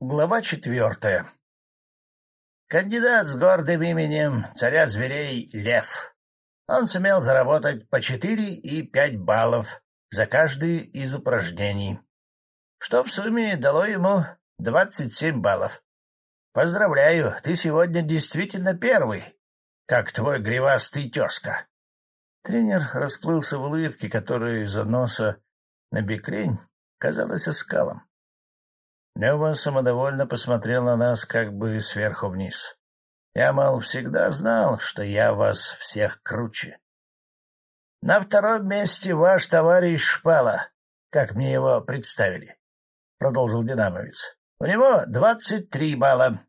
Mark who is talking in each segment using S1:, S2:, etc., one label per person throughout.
S1: Глава четвертая. Кандидат с гордым именем царя зверей Лев. Он сумел заработать по четыре и пять баллов за каждое из упражнений, что в сумме дало ему двадцать семь баллов. Поздравляю, ты сегодня действительно первый, как твой гривастый тезка. Тренер расплылся в улыбке, которая из-за носа на бекрень казалась оскалом. Лева самодовольно посмотрел на нас как бы сверху вниз. Я, мол, всегда знал, что я вас всех круче. На втором месте ваш товарищ Шпала, как мне его представили, — продолжил динамовец. У него двадцать три балла.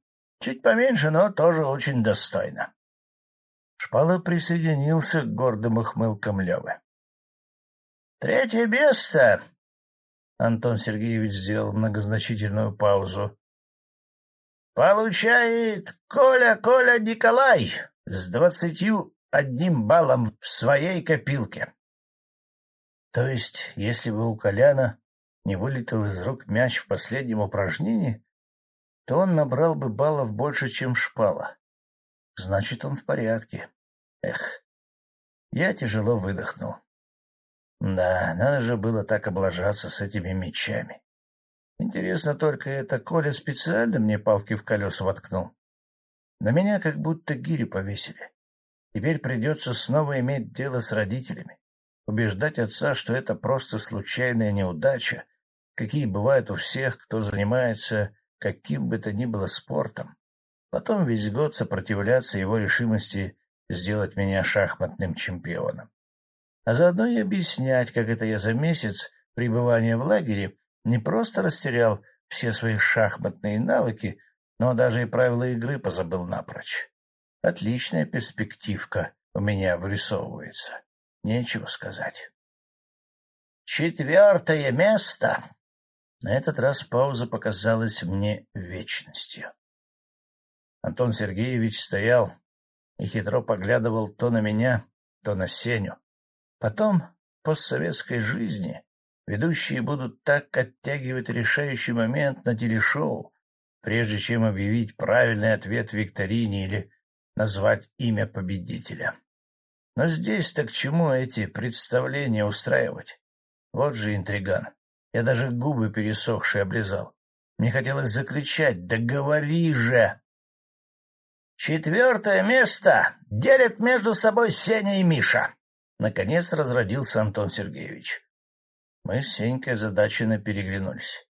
S1: Чуть поменьше, но тоже очень достойно. Шпала присоединился к гордым ухмылкам Левы. — Третье место Антон Сергеевич сделал многозначительную паузу. «Получает Коля Коля Николай с двадцатью одним баллом в своей копилке». То есть, если бы у Коляна не вылетел из рук мяч в последнем упражнении, то он набрал бы баллов больше, чем шпала. Значит, он в порядке. Эх, я тяжело выдохнул. Да, надо же было так облажаться с этими мечами. Интересно только, это Коля специально мне палки в колеса воткнул. На меня как будто гири повесили. Теперь придется снова иметь дело с родителями, убеждать отца, что это просто случайная неудача, какие бывают у всех, кто занимается каким бы то ни было спортом. Потом весь год сопротивляться его решимости сделать меня шахматным чемпионом а заодно и объяснять, как это я за месяц пребывания в лагере не просто растерял все свои шахматные навыки, но даже и правила игры позабыл напрочь. Отличная перспективка у меня вырисовывается. Нечего сказать. Четвертое место. На этот раз пауза показалась мне вечностью. Антон Сергеевич стоял и хитро поглядывал то на меня, то на Сеню. Потом, постсоветской жизни, ведущие будут так оттягивать решающий момент на телешоу, прежде чем объявить правильный ответ викторине или назвать имя победителя. Но здесь-то к чему эти представления устраивать? Вот же интриган. Я даже губы пересохшие облизал. Мне хотелось закричать «Да говори же!» Четвертое место делят между собой Сеня и Миша. Наконец разродился Антон Сергеевич. Мы с Сенькой озадаченно переглянулись.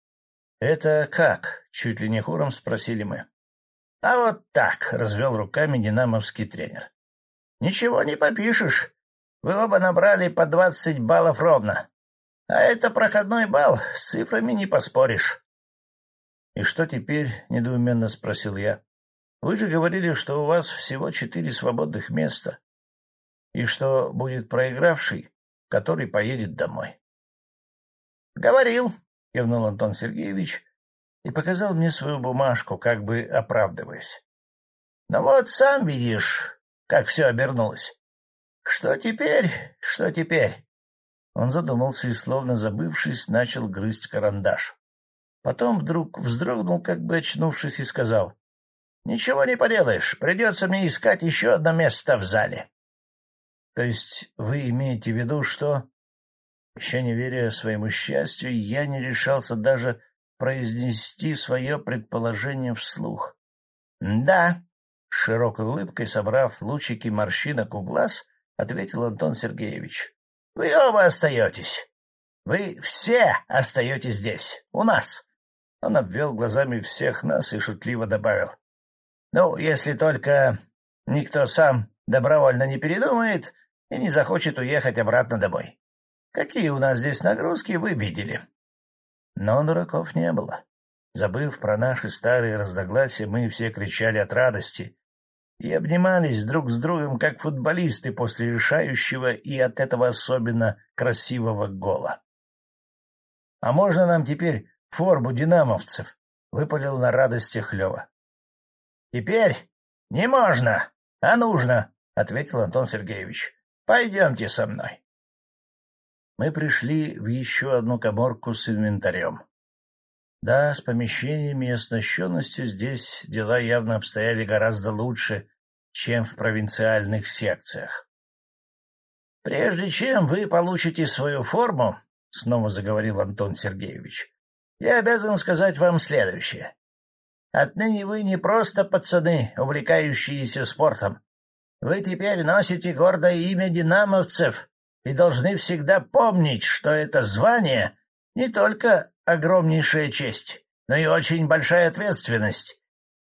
S1: — Это как? — чуть ли не хором спросили мы. — А вот так, — развел руками динамовский тренер. — Ничего не попишешь. Вы оба набрали по двадцать баллов ровно. А это проходной балл, с цифрами не поспоришь. — И что теперь? — недоуменно спросил я. — Вы же говорили, что у вас всего четыре свободных места и что будет проигравший, который поедет домой. — Говорил, — кивнул Антон Сергеевич и показал мне свою бумажку, как бы оправдываясь. — Ну вот сам видишь, как все обернулось. Что теперь, что теперь? Он задумался и, словно забывшись, начал грызть карандаш. Потом вдруг вздрогнул, как бы очнувшись, и сказал. — Ничего не поделаешь, придется мне искать еще одно место в зале. То есть вы имеете в виду, что... Еще не веря своему счастью, я не решался даже произнести свое предположение вслух. — Да, — широкой улыбкой, собрав лучики морщинок у глаз, ответил Антон Сергеевич. — Вы оба остаетесь. Вы все остаетесь здесь, у нас. Он обвел глазами всех нас и шутливо добавил. — Ну, если только никто сам добровольно не передумает и не захочет уехать обратно домой. Какие у нас здесь нагрузки, вы видели. Но дураков не было. Забыв про наши старые разногласия, мы все кричали от радости и обнимались друг с другом, как футболисты после решающего и от этого особенно красивого гола. — А можно нам теперь форму динамовцев? — выпалил на радостях Лева. — Теперь не можно, а нужно, — ответил Антон Сергеевич. Пойдемте со мной. Мы пришли в еще одну коморку с инвентарем. Да, с помещениями и оснащенностью здесь дела явно обстояли гораздо лучше, чем в провинциальных секциях. — Прежде чем вы получите свою форму, — снова заговорил Антон Сергеевич, — я обязан сказать вам следующее. Отныне вы не просто пацаны, увлекающиеся спортом. Вы теперь носите гордое имя динамовцев и должны всегда помнить, что это звание не только огромнейшая честь, но и очень большая ответственность.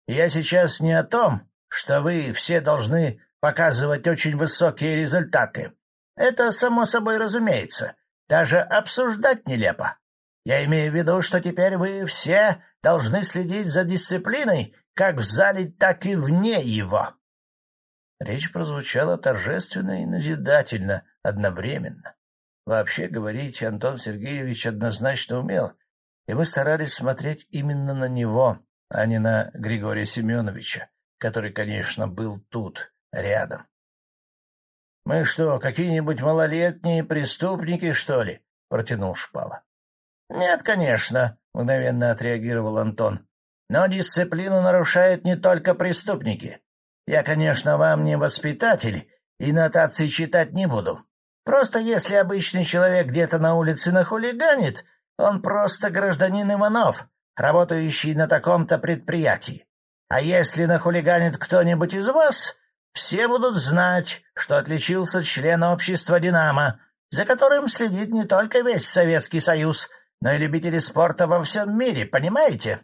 S1: И я сейчас не о том, что вы все должны показывать очень высокие результаты. Это само собой разумеется. Даже обсуждать нелепо. Я имею в виду, что теперь вы все должны следить за дисциплиной как в зале, так и вне его. Речь прозвучала торжественно и назидательно одновременно. Вообще говорить Антон Сергеевич однозначно умел, и мы старались смотреть именно на него, а не на Григория Семеновича, который, конечно, был тут, рядом. — Мы что, какие-нибудь малолетние преступники, что ли? — протянул Шпала. — Нет, конечно, — мгновенно отреагировал Антон. — Но дисциплину нарушают не только преступники. Я, конечно, вам не воспитатель и нотации читать не буду. Просто если обычный человек где-то на улице нахулиганит, он просто гражданин Иванов, работающий на таком-то предприятии. А если нахулиганит кто-нибудь из вас, все будут знать, что отличился член общества «Динамо», за которым следит не только весь Советский Союз, но и любители спорта во всем мире, понимаете?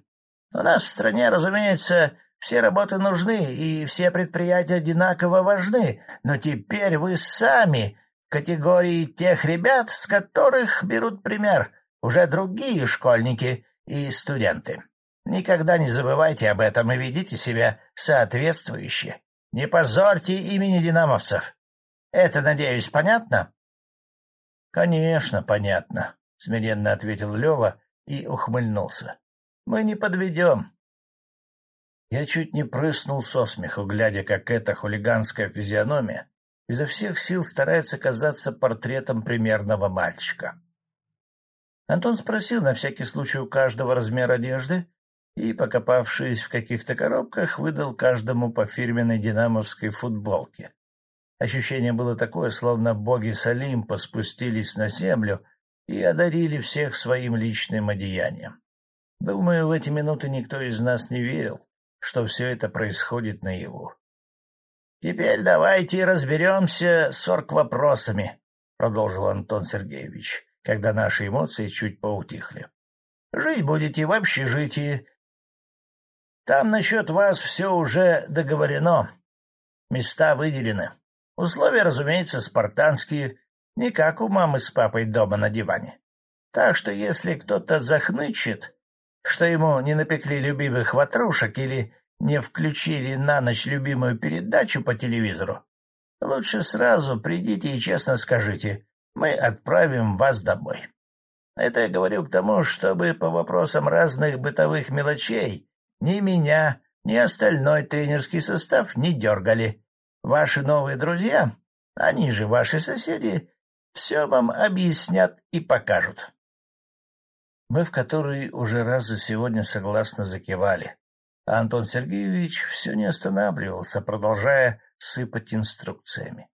S1: У нас в стране, разумеется, все работы нужны, и все предприятия одинаково важны, но теперь вы сами категории тех ребят, с которых берут пример уже другие школьники и студенты. Никогда не забывайте об этом и ведите себя соответствующе. Не позорьте имени динамовцев. Это, надеюсь, понятно? — Конечно, понятно, — смиренно ответил Лева и ухмыльнулся. — Мы не подведем. Я чуть не прыснул со смеху, глядя, как эта хулиганская физиономия изо всех сил старается казаться портретом примерного мальчика. Антон спросил на всякий случай у каждого размер одежды и, покопавшись в каких-то коробках, выдал каждому по фирменной динамовской футболке. Ощущение было такое, словно боги с Олимпа спустились на землю и одарили всех своим личным одеянием. Думаю, в эти минуты никто из нас не верил, что все это происходит наяву. — Теперь давайте разберемся с орг-вопросами, — продолжил Антон Сергеевич, когда наши эмоции чуть поутихли. — Жить будете в общежитии. Там насчет вас все уже договорено. Места выделены. Условия, разумеется, спартанские, не как у мамы с папой дома на диване. Так что если кто-то захнычет, что ему не напекли любимых ватрушек или не включили на ночь любимую передачу по телевизору, лучше сразу придите и честно скажите, мы отправим вас домой. Это я говорю к тому, чтобы по вопросам разных бытовых мелочей ни меня, ни остальной тренерский состав не дергали. Ваши новые друзья, они же ваши соседи, все вам объяснят и покажут. Мы в который уже раз за сегодня согласно закивали, а Антон Сергеевич все не останавливался, продолжая сыпать инструкциями.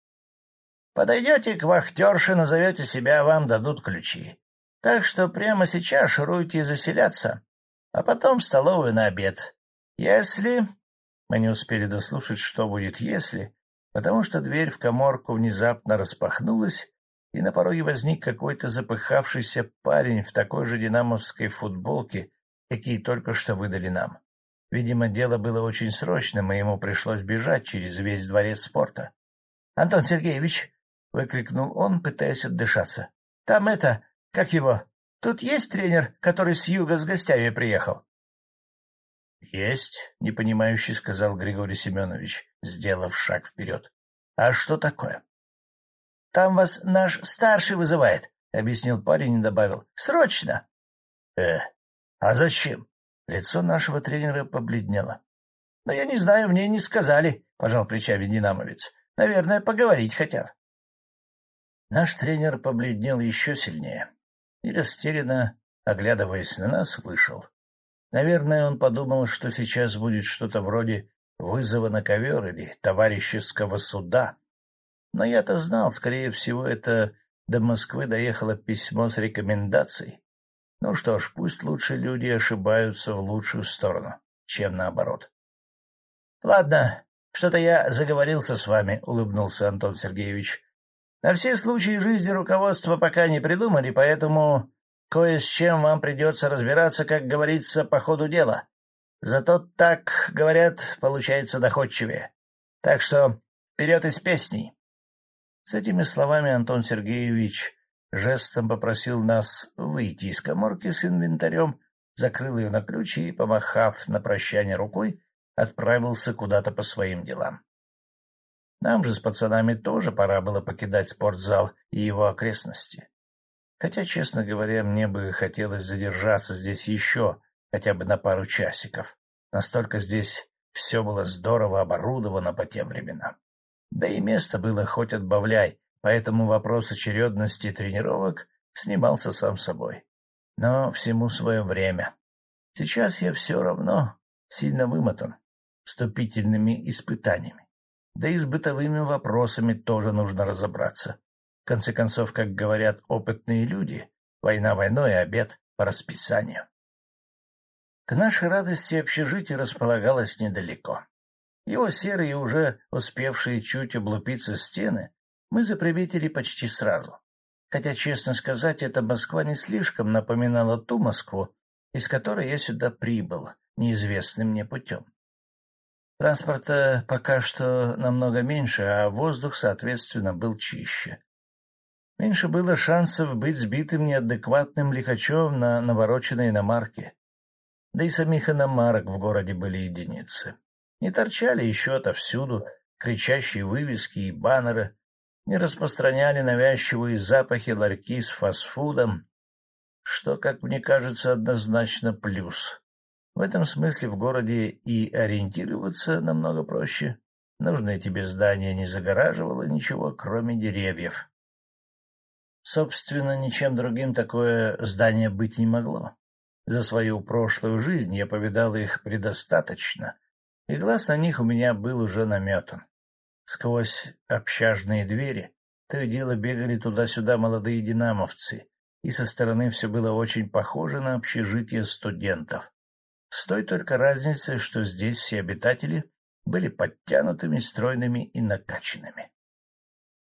S1: «Подойдете к вахтерше, назовете себя, вам дадут ключи. Так что прямо сейчас шуруйте заселяться, а потом в столовую на обед. Если...» Мы не успели дослушать, что будет «если», потому что дверь в коморку внезапно распахнулась, и на пороге возник какой-то запыхавшийся парень в такой же динамовской футболке, какие только что выдали нам. Видимо, дело было очень срочным, и ему пришлось бежать через весь дворец спорта. — Антон Сергеевич! — выкрикнул он, пытаясь отдышаться. — Там это... Как его? Тут есть тренер, который с юга с гостями приехал? — Есть, — непонимающе сказал Григорий Семенович, сделав шаг вперед. — А что такое? — Там вас наш старший вызывает, — объяснил парень и добавил. — Срочно! — Э, а зачем? Лицо нашего тренера побледнело. — Но я не знаю, мне не сказали, — пожал плечами динамовец. — Наверное, поговорить хотят. Наш тренер побледнел еще сильнее и, растерянно, оглядываясь на нас, вышел. Наверное, он подумал, что сейчас будет что-то вроде вызова на ковер или товарищеского суда. Но я-то знал, скорее всего, это до Москвы доехало письмо с рекомендацией. Ну что ж, пусть лучше люди ошибаются в лучшую сторону, чем наоборот. — Ладно, что-то я заговорился с вами, — улыбнулся Антон Сергеевич. — На все случаи жизни руководства пока не придумали, поэтому кое с чем вам придется разбираться, как говорится, по ходу дела. Зато так, говорят, получается доходчивее. Так что вперед из песней. С этими словами Антон Сергеевич жестом попросил нас выйти из коморки с инвентарем, закрыл ее на ключ и, помахав на прощание рукой, отправился куда-то по своим делам. Нам же с пацанами тоже пора было покидать спортзал и его окрестности. Хотя, честно говоря, мне бы хотелось задержаться здесь еще хотя бы на пару часиков. Настолько здесь все было здорово оборудовано по тем временам. Да и место было хоть отбавляй, поэтому вопрос очередности тренировок снимался сам собой. Но всему свое время. Сейчас я все равно сильно вымотан вступительными испытаниями. Да и с бытовыми вопросами тоже нужно разобраться. В конце концов, как говорят опытные люди, война войной, а обед по расписанию. К нашей радости общежитие располагалось недалеко. Его серые, уже успевшие чуть облупиться стены, мы заприметили почти сразу. Хотя, честно сказать, эта Москва не слишком напоминала ту Москву, из которой я сюда прибыл, неизвестным мне путем. Транспорта пока что намного меньше, а воздух, соответственно, был чище. Меньше было шансов быть сбитым неадекватным лихачом на навороченной иномарке да и самих иномарок в городе были единицы. Не торчали еще отовсюду кричащие вывески и баннеры, не распространяли навязчивые запахи ларьки с фастфудом, что, как мне кажется, однозначно плюс. В этом смысле в городе и ориентироваться намного проще. Нужное тебе здание не загораживало ничего, кроме деревьев. Собственно, ничем другим такое здание быть не могло. За свою прошлую жизнь я повидал их предостаточно, и глаз на них у меня был уже наметан. Сквозь общажные двери то и дело бегали туда-сюда молодые динамовцы, и со стороны все было очень похоже на общежитие студентов. С той только разницей, что здесь все обитатели были подтянутыми, стройными и накачанными.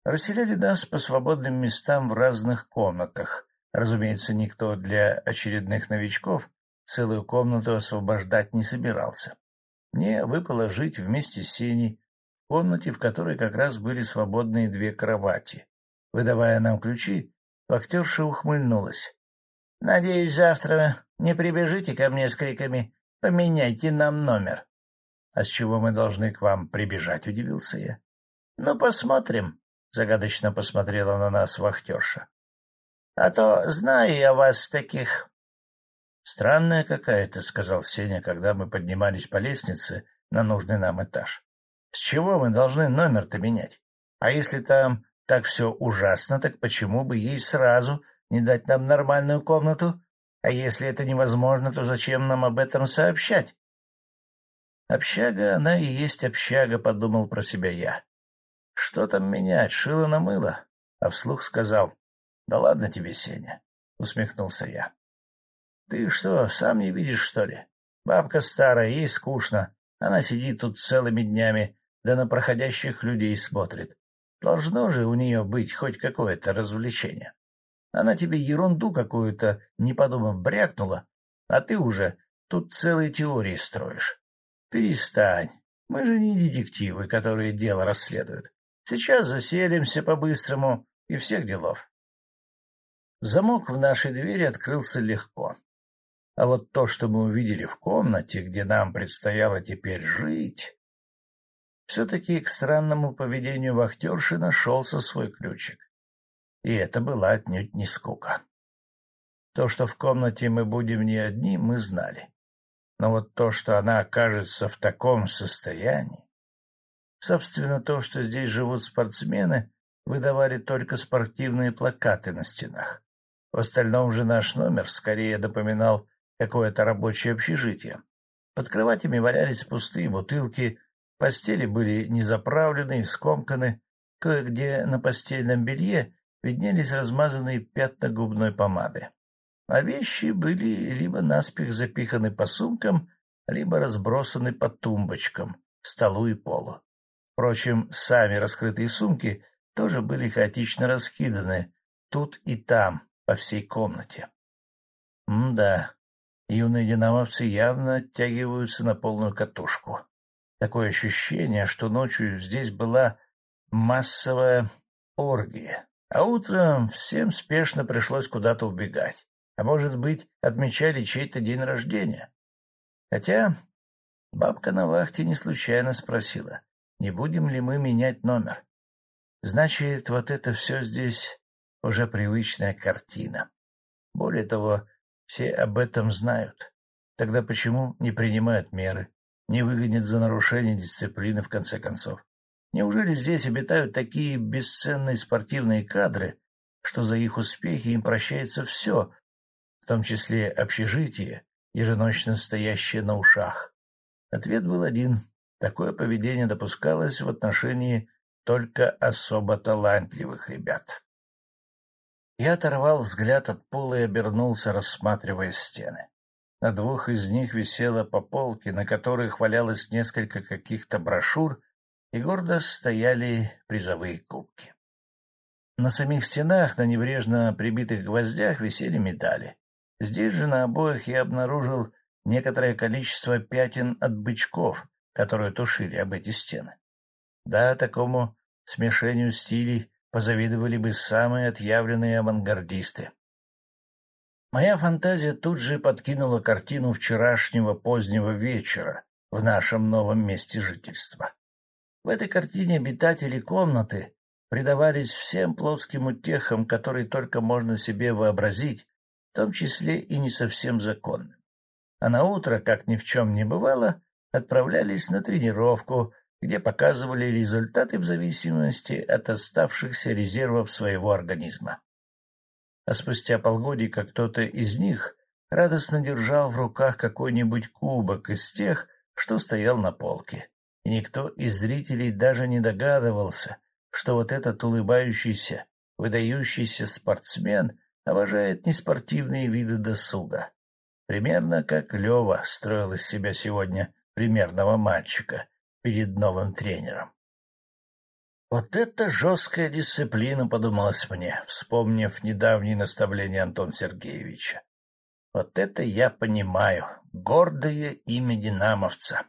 S1: Расселяли нас по свободным местам в разных комнатах, Разумеется, никто для очередных новичков целую комнату освобождать не собирался. Мне выпало жить вместе с Сеней в комнате, в которой как раз были свободные две кровати. Выдавая нам ключи, актерша ухмыльнулась. — Надеюсь, завтра не прибежите ко мне с криками «Поменяйте нам номер». — А с чего мы должны к вам прибежать? — удивился я. — Ну, посмотрим, — загадочно посмотрела на нас вахтерша. А то знаю я вас таких. — Странная какая-то, — сказал Сеня, когда мы поднимались по лестнице на нужный нам этаж. — С чего мы должны номер-то менять? А если там так все ужасно, так почему бы ей сразу не дать нам нормальную комнату? А если это невозможно, то зачем нам об этом сообщать? Общага, она и есть общага, — подумал про себя я. Что там менять, шило на мыло? А вслух сказал, — Да ладно тебе, Сеня, — усмехнулся я. — Ты что, сам не видишь, что ли? Бабка старая, ей скучно. Она сидит тут целыми днями, да на проходящих людей смотрит. Должно же у нее быть хоть какое-то развлечение. Она тебе ерунду какую-то, не подумав, брякнула, а ты уже тут целые теории строишь. Перестань. Мы же не детективы, которые дело расследуют. Сейчас заселимся по-быстрому и всех делов. Замок в нашей двери открылся легко. А вот то, что мы увидели в комнате, где нам предстояло теперь жить... Все-таки к странному поведению вахтерши нашелся свой ключик. И это была отнюдь не скука. То, что в комнате мы будем не одни, мы знали. Но вот то, что она окажется в таком состоянии... Собственно, то, что здесь живут спортсмены, выдавали только спортивные плакаты на стенах. В остальном же наш номер скорее напоминал какое-то рабочее общежитие. Под кроватями валялись пустые бутылки, постели были незаправлены и скомканы, кое-где на постельном белье виднелись размазанные пятна губной помады. А вещи были либо наспех запиханы по сумкам, либо разбросаны по тумбочкам, столу и полу. Впрочем, сами раскрытые сумки тоже были хаотично раскиданы тут и там, по всей комнате. М-да, юные динамовцы явно оттягиваются на полную катушку. Такое ощущение, что ночью здесь была массовая оргия, а утром всем спешно пришлось куда-то убегать. А может быть, отмечали чей-то день рождения. Хотя бабка на вахте не случайно спросила, не будем ли мы менять номер. Значит, вот это все здесь уже привычная картина. Более того, все об этом знают. Тогда почему не принимают меры, не выгонят за нарушение дисциплины в конце концов? Неужели здесь обитают такие бесценные спортивные кадры, что за их успехи им прощается все, в том числе общежитие, еженочно стоящее на ушах? Ответ был один Такое поведение допускалось в отношении только особо талантливых ребят. Я оторвал взгляд от пола и обернулся, рассматривая стены. На двух из них висело по полке, на которых валялось несколько каких-то брошюр, и гордо стояли призовые кубки. На самих стенах, на небрежно прибитых гвоздях, висели медали. Здесь же на обоих я обнаружил некоторое количество пятен от бычков, которую тушили об эти стены. Да, такому смешению стилей позавидовали бы самые отъявленные авангардисты. Моя фантазия тут же подкинула картину вчерашнего позднего вечера в нашем новом месте жительства. В этой картине обитатели комнаты предавались всем плотским утехам, которые только можно себе вообразить, в том числе и не совсем законным. А на утро, как ни в чем не бывало, отправлялись на тренировку, где показывали результаты в зависимости от оставшихся резервов своего организма. А спустя полгодика кто-то из них радостно держал в руках какой-нибудь кубок из тех, что стоял на полке, и никто из зрителей даже не догадывался, что вот этот улыбающийся, выдающийся спортсмен обожает неспортивные виды досуга. Примерно как Лева строил из себя сегодня примерного мальчика перед новым тренером. Вот это жесткая дисциплина, подумалось мне, вспомнив недавние наставления Антона Сергеевича. Вот это я понимаю, гордое имя динамовца.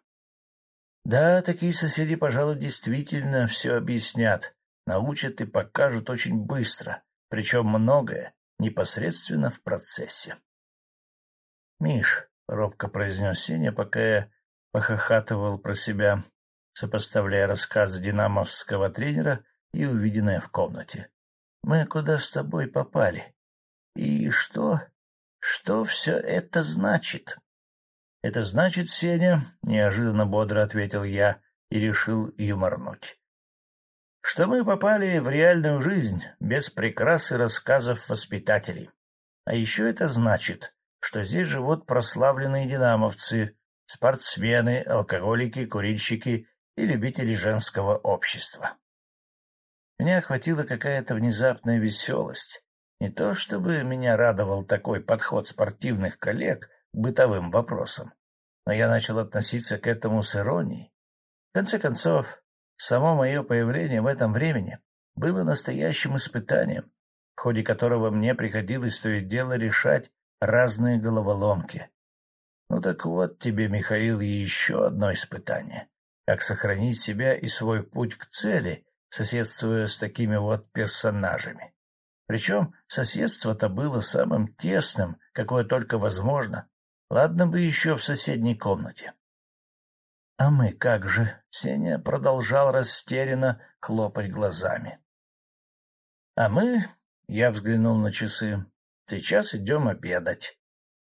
S1: Да, такие соседи, пожалуй, действительно все объяснят, научат и покажут очень быстро, причем многое непосредственно в процессе. — Миш, — робко произнес Сеня, пока я похохатывал про себя, сопоставляя рассказы динамовского тренера и увиденное в комнате. «Мы куда с тобой попали? И что? Что все это значит?» «Это значит, Сеня», — неожиданно бодро ответил я и решил юморнуть, «что мы попали в реальную жизнь без прикрас и рассказов воспитателей. А еще это значит, что здесь живут прославленные динамовцы, спортсмены, алкоголики, курильщики и любители женского общества. Меня охватила какая-то внезапная веселость. Не то чтобы меня радовал такой подход спортивных коллег к бытовым вопросам, но я начал относиться к этому с иронией. В конце концов, само мое появление в этом времени было настоящим испытанием, в ходе которого мне приходилось то и дело решать разные головоломки, ну так вот тебе, Михаил, еще одно испытание. Как сохранить себя и свой путь к цели, соседствуя с такими вот персонажами. Причем соседство-то было самым тесным, какое только возможно. Ладно бы еще в соседней комнате. — А мы как же? — Сеня продолжал растерянно хлопать глазами. — А мы, — я взглянул на часы, — сейчас идем обедать.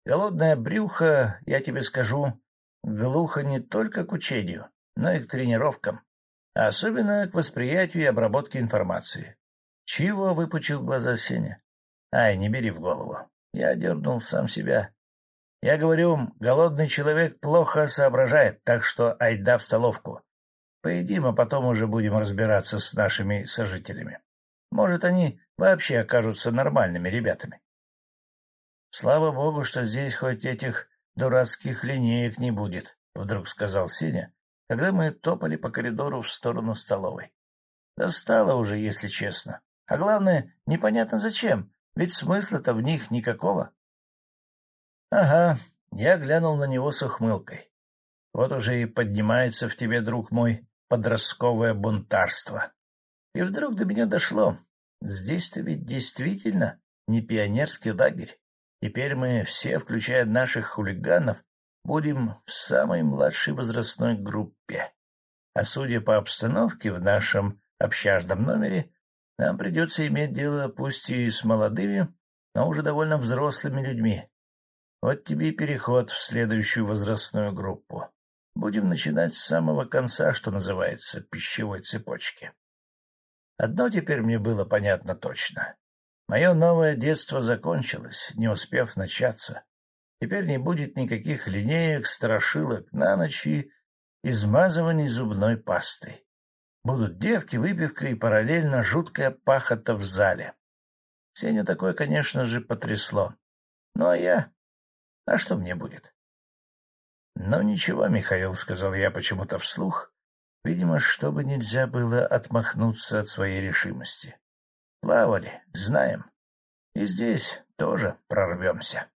S1: Голодное брюхо, я тебе скажу, глухо не только к учению, но и к тренировкам, а особенно к восприятию и обработке информации. Чего выпучил глаза Сеня? Ай, не бери в голову. Я дернул сам себя. Я говорю, голодный человек плохо соображает, так что айда в столовку. Поедим, а потом уже будем разбираться с нашими сожителями. Может, они вообще окажутся нормальными ребятами. Слава богу, что здесь хоть этих дурацких линеек не будет, — вдруг сказал Сеня, когда мы топали по коридору в сторону столовой. Достало уже, если честно. А главное, непонятно зачем, ведь смысла-то в них никакого. Ага, я глянул на него с ухмылкой. Вот уже и поднимается в тебе, друг мой, подростковое бунтарство. И вдруг до меня дошло. Здесь-то ведь действительно не пионерский лагерь. Теперь мы все, включая наших хулиганов, будем в самой младшей возрастной группе. А судя по обстановке в нашем общажном номере, нам придется иметь дело пусть и с молодыми, но уже довольно взрослыми людьми, вот тебе и переход в следующую возрастную группу. Будем начинать с самого конца, что называется, пищевой цепочки. Одно теперь мне было понятно точно. Мое новое детство закончилось, не успев начаться. Теперь не будет никаких линеек, страшилок на ночь и измазываний зубной пастой. Будут девки, выпивка и параллельно жуткая пахота в зале. Сеню такое, конечно же, потрясло. Ну а я а что мне будет? — Ну, ничего, Михаил, — сказал я почему-то вслух, видимо, чтобы нельзя было отмахнуться от своей решимости. Плавали, знаем. И здесь тоже прорвемся.